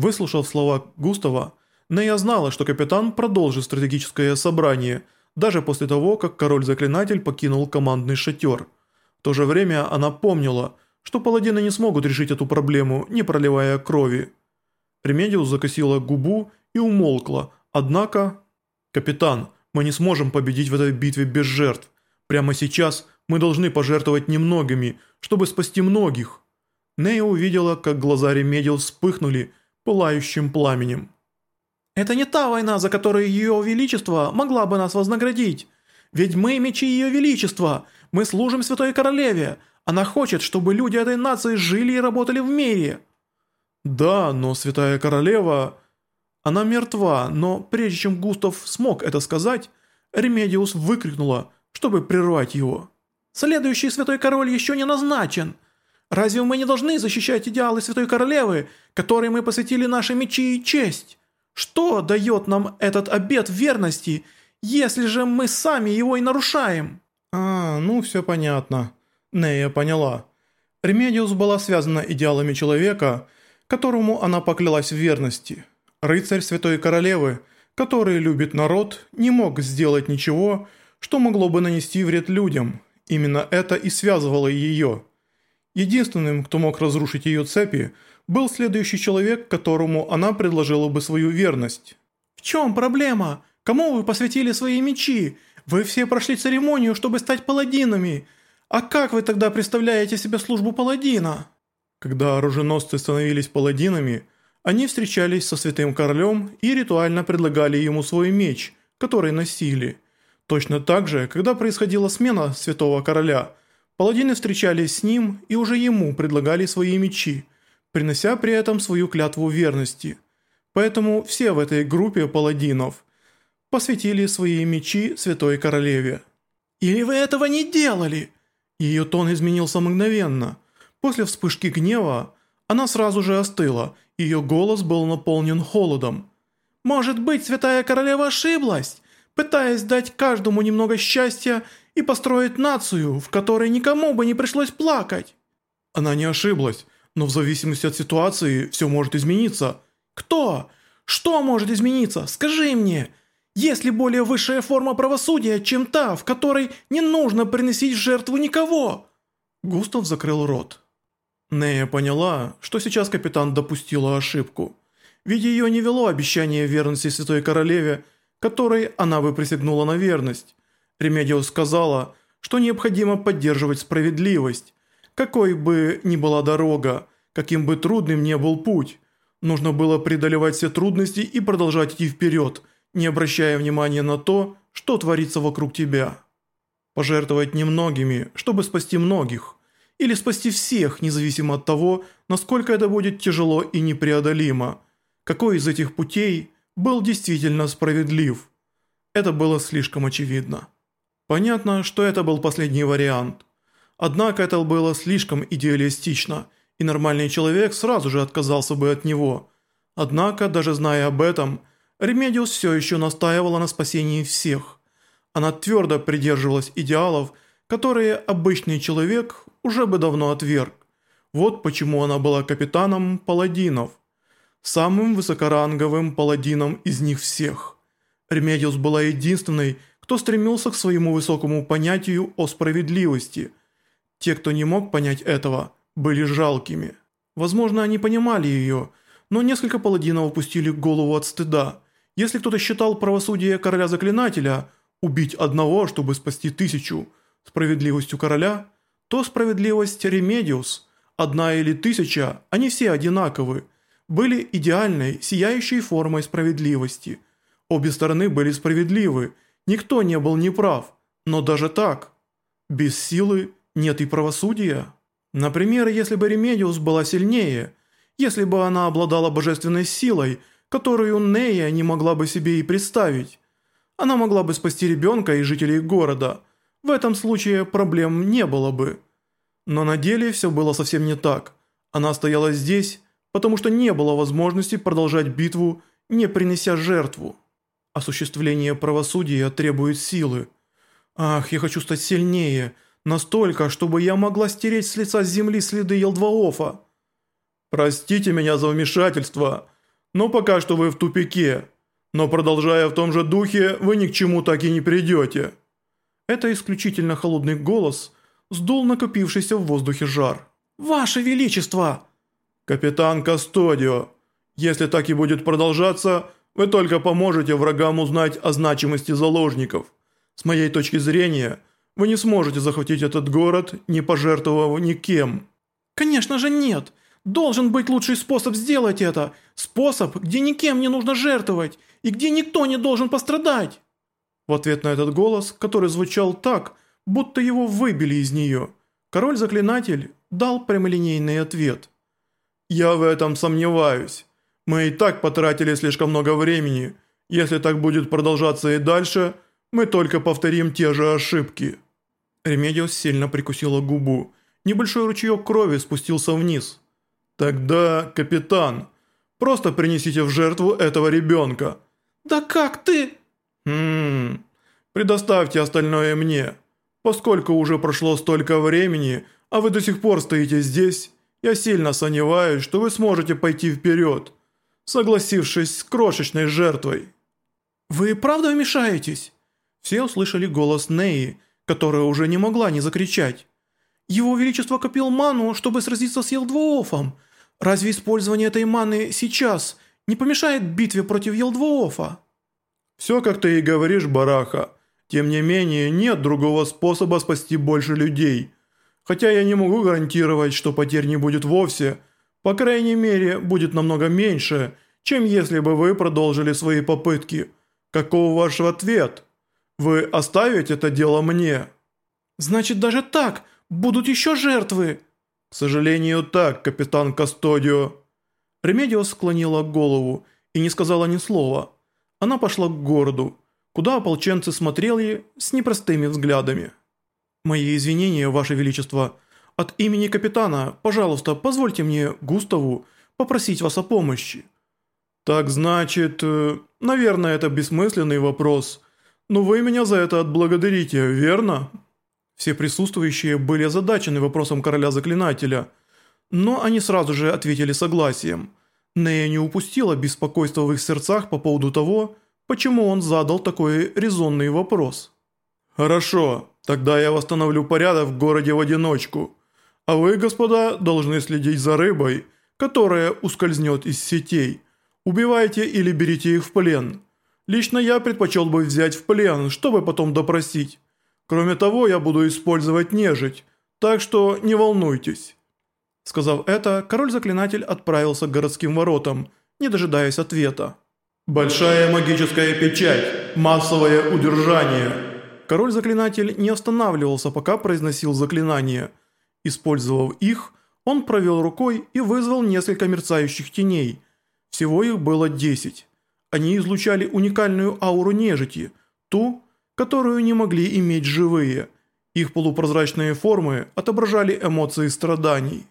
Выслушав слова Густава, Нея знала, что капитан продолжит стратегическое собрание, даже после того, как король-заклинатель покинул командный шатер. В то же время она помнила, что паладины не смогут решить эту проблему, не проливая крови. Ремедиус закусила губу и умолкла, однако... «Капитан, мы не сможем победить в этой битве без жертв. Прямо сейчас мы должны пожертвовать немногими, чтобы спасти многих». Нея увидела, как глаза Ремедиус вспыхнули пылающим пламенем. «Это не та война, за которую Ее Величество могла бы нас вознаградить. Ведь мы мечи Ее Величества, мы служим Святой Королеве. Она хочет, чтобы люди этой нации жили и работали в мире». «Да, но Святая Королева...» Она мертва, но прежде чем Густав смог это сказать, Ремедиус выкрикнула, чтобы прервать его. «Следующий Святой Король еще не назначен. Разве мы не должны защищать идеалы Святой Королевы, которые мы посвятили наши мечи и честь? Что дает нам этот обет верности, если же мы сами его и нарушаем?» «А, ну все понятно». Нея поняла. Ремедиус была связана идеалами человека, которому она поклялась в верности. Рыцарь Святой Королевы, который любит народ, не мог сделать ничего, что могло бы нанести вред людям. Именно это и связывало ее. Единственным, кто мог разрушить ее цепи, был следующий человек, которому она предложила бы свою верность. «В чем проблема? Кому вы посвятили свои мечи? Вы все прошли церемонию, чтобы стать паладинами. А как вы тогда представляете себе службу паладина?» Когда оруженосцы становились паладинами, они встречались со святым королем и ритуально предлагали ему свой меч, который носили. Точно так же, когда происходила смена святого короля, паладины встречались с ним и уже ему предлагали свои мечи, принося при этом свою клятву верности. Поэтому все в этой группе паладинов посвятили свои мечи святой королеве. «Или вы этого не делали?» Ее тон изменился мгновенно. После вспышки гнева она сразу же остыла, ее голос был наполнен холодом. «Может быть, святая королева ошиблась, пытаясь дать каждому немного счастья и построить нацию, в которой никому бы не пришлось плакать?» Она не ошиблась, но в зависимости от ситуации все может измениться. «Кто? Что может измениться? Скажи мне!» Есть ли более высшая форма правосудия, чем та, в которой не нужно приносить в жертву никого?» Густав закрыл рот. Нея поняла, что сейчас капитан допустила ошибку. Ведь ее не вело обещание верности Святой Королеве, которой она бы присягнула на верность. Ремедио сказала, что необходимо поддерживать справедливость. Какой бы ни была дорога, каким бы трудным ни был путь, нужно было преодолевать все трудности и продолжать идти вперед – не обращая внимания на то, что творится вокруг тебя. Пожертвовать немногими, чтобы спасти многих. Или спасти всех, независимо от того, насколько это будет тяжело и непреодолимо. Какой из этих путей был действительно справедлив? Это было слишком очевидно. Понятно, что это был последний вариант. Однако это было слишком идеалистично, и нормальный человек сразу же отказался бы от него. Однако, даже зная об этом, Ремедиус все еще настаивала на спасении всех. Она твердо придерживалась идеалов, которые обычный человек уже бы давно отверг. Вот почему она была капитаном паладинов. Самым высокоранговым паладином из них всех. Ремедиус была единственной, кто стремился к своему высокому понятию о справедливости. Те, кто не мог понять этого, были жалкими. Возможно, они понимали ее, но несколько паладинов опустили голову от стыда – если кто-то считал правосудие короля-заклинателя убить одного, чтобы спасти тысячу, справедливостью короля, то справедливость Ремедиус, одна или тысяча, они все одинаковы, были идеальной, сияющей формой справедливости. Обе стороны были справедливы, никто не был неправ, но даже так, без силы нет и правосудия. Например, если бы Ремедиус была сильнее, если бы она обладала божественной силой – которую Нея не могла бы себе и представить. Она могла бы спасти ребенка и жителей города. В этом случае проблем не было бы. Но на деле все было совсем не так. Она стояла здесь, потому что не было возможности продолжать битву, не принеся жертву. Осуществление правосудия требует силы. Ах, я хочу стать сильнее, настолько, чтобы я могла стереть с лица земли следы Елдваофа. Простите меня за вмешательство, Но пока что вы в тупике. Но продолжая в том же духе, вы ни к чему так и не придете». Это исключительно холодный голос сдул накопившийся в воздухе жар. «Ваше Величество!» «Капитан Кастодио, если так и будет продолжаться, вы только поможете врагам узнать о значимости заложников. С моей точки зрения, вы не сможете захватить этот город, не пожертвовав никем». «Конечно же нет! Должен быть лучший способ сделать это! Способ, где никем не нужно жертвовать и где никто не должен пострадать!» В ответ на этот голос, который звучал так, будто его выбили из нее, король-заклинатель дал прямолинейный ответ. «Я в этом сомневаюсь. Мы и так потратили слишком много времени. Если так будет продолжаться и дальше, мы только повторим те же ошибки». Ремедиус сильно прикусила губу. Небольшой ручеек крови спустился вниз. «Тогда, капитан, просто принесите в жертву этого ребенка». «Да как ты?» «Хм... Предоставьте остальное мне. Поскольку уже прошло столько времени, а вы до сих пор стоите здесь, я сильно сомневаюсь, что вы сможете пойти вперед, согласившись с крошечной жертвой». «Вы правда вмешаетесь?» Все услышали голос Неи, которая уже не могла не закричать. «Его Величество копил ману, чтобы сразиться с Елдвоофом. Разве использование этой маны сейчас не помешает битве против Елдвоофа?» «Все, как ты и говоришь, Бараха. Тем не менее, нет другого способа спасти больше людей. Хотя я не могу гарантировать, что потерь не будет вовсе. По крайней мере, будет намного меньше, чем если бы вы продолжили свои попытки. Каков ваш ответ? Вы оставите это дело мне?» «Значит, даже так будут еще жертвы?» «К сожалению, так, капитан Кастодио». Ремедио склонила голову и не сказала ни слова. Она пошла к городу, куда ополченцы смотрели с непростыми взглядами. «Мои извинения, Ваше Величество. От имени капитана, пожалуйста, позвольте мне, Густаву, попросить вас о помощи». «Так значит, э, наверное, это бессмысленный вопрос. Но вы меня за это отблагодарите, верно?» Все присутствующие были озадачены вопросом короля-заклинателя, но они сразу же ответили согласием – Нея не упустила беспокойства в их сердцах по поводу того, почему он задал такой резонный вопрос. «Хорошо, тогда я восстановлю порядок в городе в одиночку. А вы, господа, должны следить за рыбой, которая ускользнет из сетей. Убивайте или берите их в плен. Лично я предпочел бы взять в плен, чтобы потом допросить. Кроме того, я буду использовать нежить, так что не волнуйтесь». Сказав это, король-заклинатель отправился к городским воротам, не дожидаясь ответа. «Большая магическая печать! Массовое удержание!» Король-заклинатель не останавливался, пока произносил заклинание. Использовав их, он провел рукой и вызвал несколько мерцающих теней. Всего их было 10. Они излучали уникальную ауру нежити, ту, которую не могли иметь живые. Их полупрозрачные формы отображали эмоции страданий.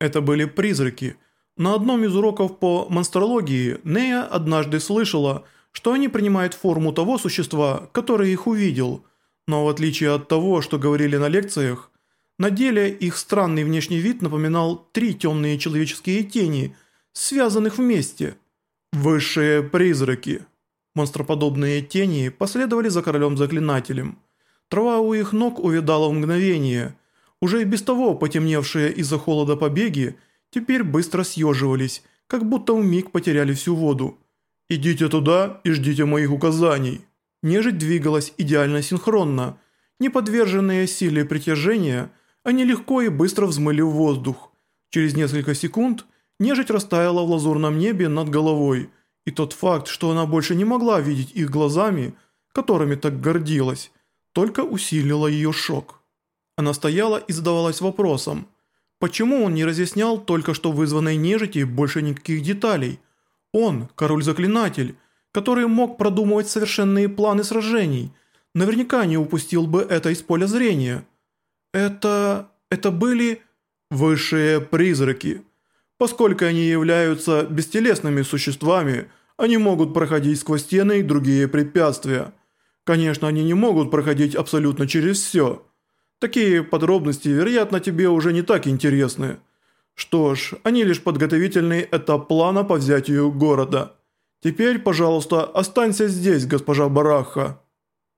Это были призраки. На одном из уроков по монстрологии Нея однажды слышала, что они принимают форму того существа, который их увидел. Но в отличие от того, что говорили на лекциях, на деле их странный внешний вид напоминал три темные человеческие тени, связанных вместе. Высшие призраки. Монстроподобные тени последовали за королем-заклинателем. Трава у их ног увидала в мгновение – уже и без того потемневшие из-за холода побеги теперь быстро съеживались, как будто в миг потеряли всю воду. «Идите туда и ждите моих указаний». Нежить двигалась идеально синхронно. Не подверженные силе притяжения, они легко и быстро взмыли в воздух. Через несколько секунд нежить растаяла в лазурном небе над головой, и тот факт, что она больше не могла видеть их глазами, которыми так гордилась, только усилило ее шок. Она стояла и задавалась вопросом, почему он не разъяснял только что вызванной нежити больше никаких деталей? Он, король-заклинатель, который мог продумывать совершенные планы сражений, наверняка не упустил бы это из поля зрения. Это... это были... высшие призраки. Поскольку они являются бестелесными существами, они могут проходить сквозь стены и другие препятствия. Конечно, они не могут проходить абсолютно через все – Такие подробности, вероятно, тебе уже не так интересны. Что ж, они лишь подготовительный этап плана по взятию города. Теперь, пожалуйста, останься здесь, госпожа Бараха.